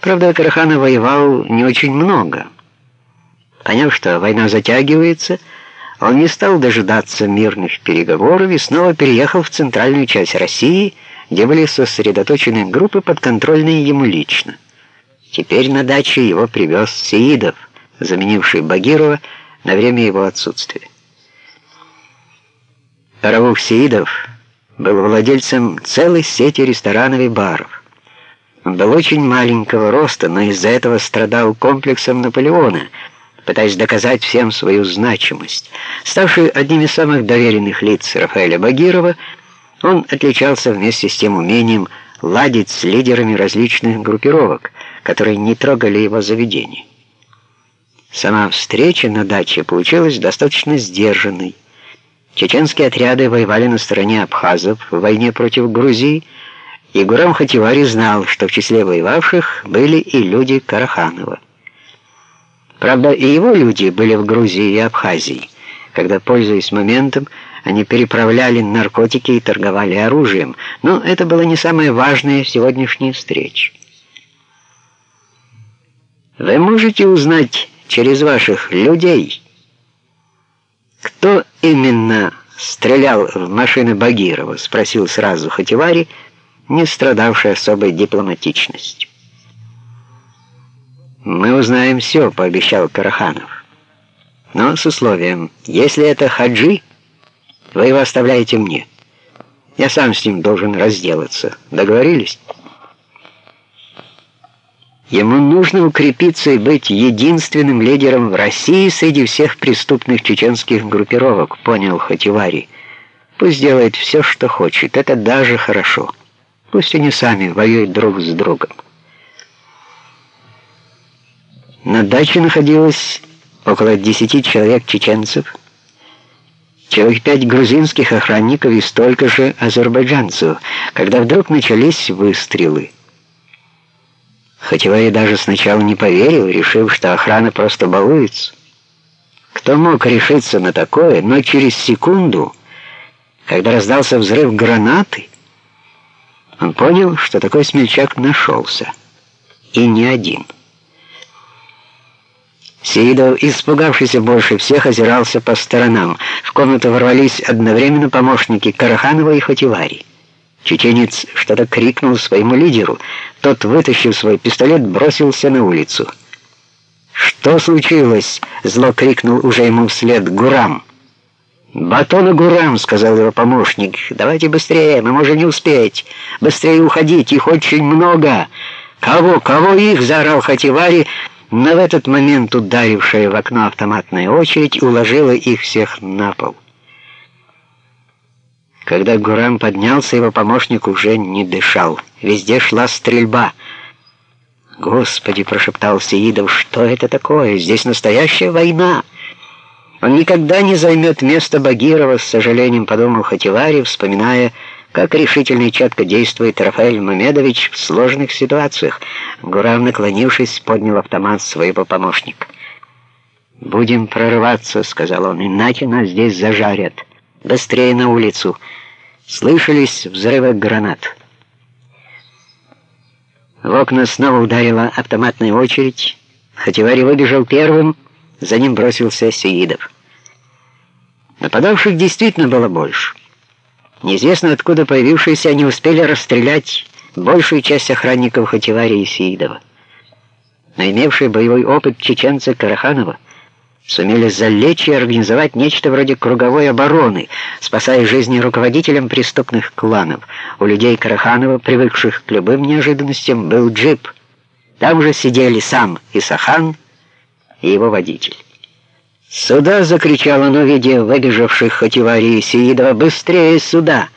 Правда, Караханов воевал не очень много. Поняв, что война затягивается, он не стал дожидаться мирных переговоров и снова переехал в центральную часть России, где были сосредоточены группы, подконтрольные ему лично. Теперь на даче его привез Сеидов, заменивший Багирова на время его отсутствия. Равух Сеидов был владельцем целой сети ресторанов и баров. Он был очень маленького роста, но из-за этого страдал комплексом Наполеона, пытаясь доказать всем свою значимость. Ставший одним из самых доверенных лиц Рафаэля Багирова, он отличался вместе с тем умением ладить с лидерами различных группировок, которые не трогали его заведение. Сама встреча на даче получилась достаточно сдержанной. Чеченские отряды воевали на стороне абхазов в войне против Грузии, и Гурам Хативари знал, что в числе воевавших были и люди Караханова. Правда, и его люди были в Грузии и Абхазии, когда, пользуясь моментом, они переправляли наркотики и торговали оружием, но это было не самое важное в сегодняшней встрече. Вы можете узнать через ваших людей, кто именно стрелял в машины Багирова, спросил сразу Хативари, не страдавший особой дипломатичностью. «Мы узнаем все», — пообещал Караханов. «Но с условием, если это Хаджи, вы его оставляете мне. Я сам с ним должен разделаться. Договорились?» Ему нужно укрепиться и быть единственным лидером в России среди всех преступных чеченских группировок, понял Хативари. Пусть делает все, что хочет, это даже хорошо. Пусть они сами воюют друг с другом. На даче находилось около десяти человек чеченцев, человек пять грузинских охранников и столько же азербайджанцев, когда вдруг начались выстрелы. Хотя я даже сначала не поверил, решив, что охрана просто балуется. Кто мог решиться на такое, но через секунду, когда раздался взрыв гранаты, он понял, что такой смельчак нашелся. И не один. Сеидов, испугавшийся больше всех, озирался по сторонам. В комнату ворвались одновременно помощники Караханова и Хативари. Чеченец что-то крикнул своему лидеру. Тот, вытащив свой пистолет, бросился на улицу. «Что случилось?» — зло крикнул уже ему вслед Гурам. «Батона Гурам», — сказал его помощник. «Давайте быстрее, мы можем не успеть. Быстрее уходить, их очень много». «Кого? Кого их?» — заорал Хативари, но в этот момент ударившая в окно автоматная очередь уложила их всех на пол. Когда Гурам поднялся, его помощник уже не дышал. Везде шла стрельба. «Господи!» — прошептал Сеидов. «Что это такое? Здесь настоящая война!» «Он никогда не займет место Багирова», — с сожалением подумал Хативари, вспоминая, как решительно и четко действует Рафаэль Мамедович в сложных ситуациях. Гурам, наклонившись, поднял автомат своего помощника. «Будем прорываться», — сказал он, — «иначе нас здесь зажарят. Быстрее на улицу». Слышались взрывы гранат. В окна снова ударила автоматная очередь. Хативари выбежал первым, за ним бросился Сеидов. Нападавших действительно было больше. Неизвестно откуда появившиеся, они успели расстрелять большую часть охранников Хативари и Сеидова. Но имевший боевой опыт чеченца Караханова сумели залечь и организовать нечто вроде круговой обороны, спасая жизни руководителям преступных кланов. У людей Караханова, привыкших к любым неожиданностям, был джип. Там же сидели сам Исахан и его водитель. «Сюда!» — закричал он, увидев выбежавших Хативари и Сеидова. «Быстрее сюда!»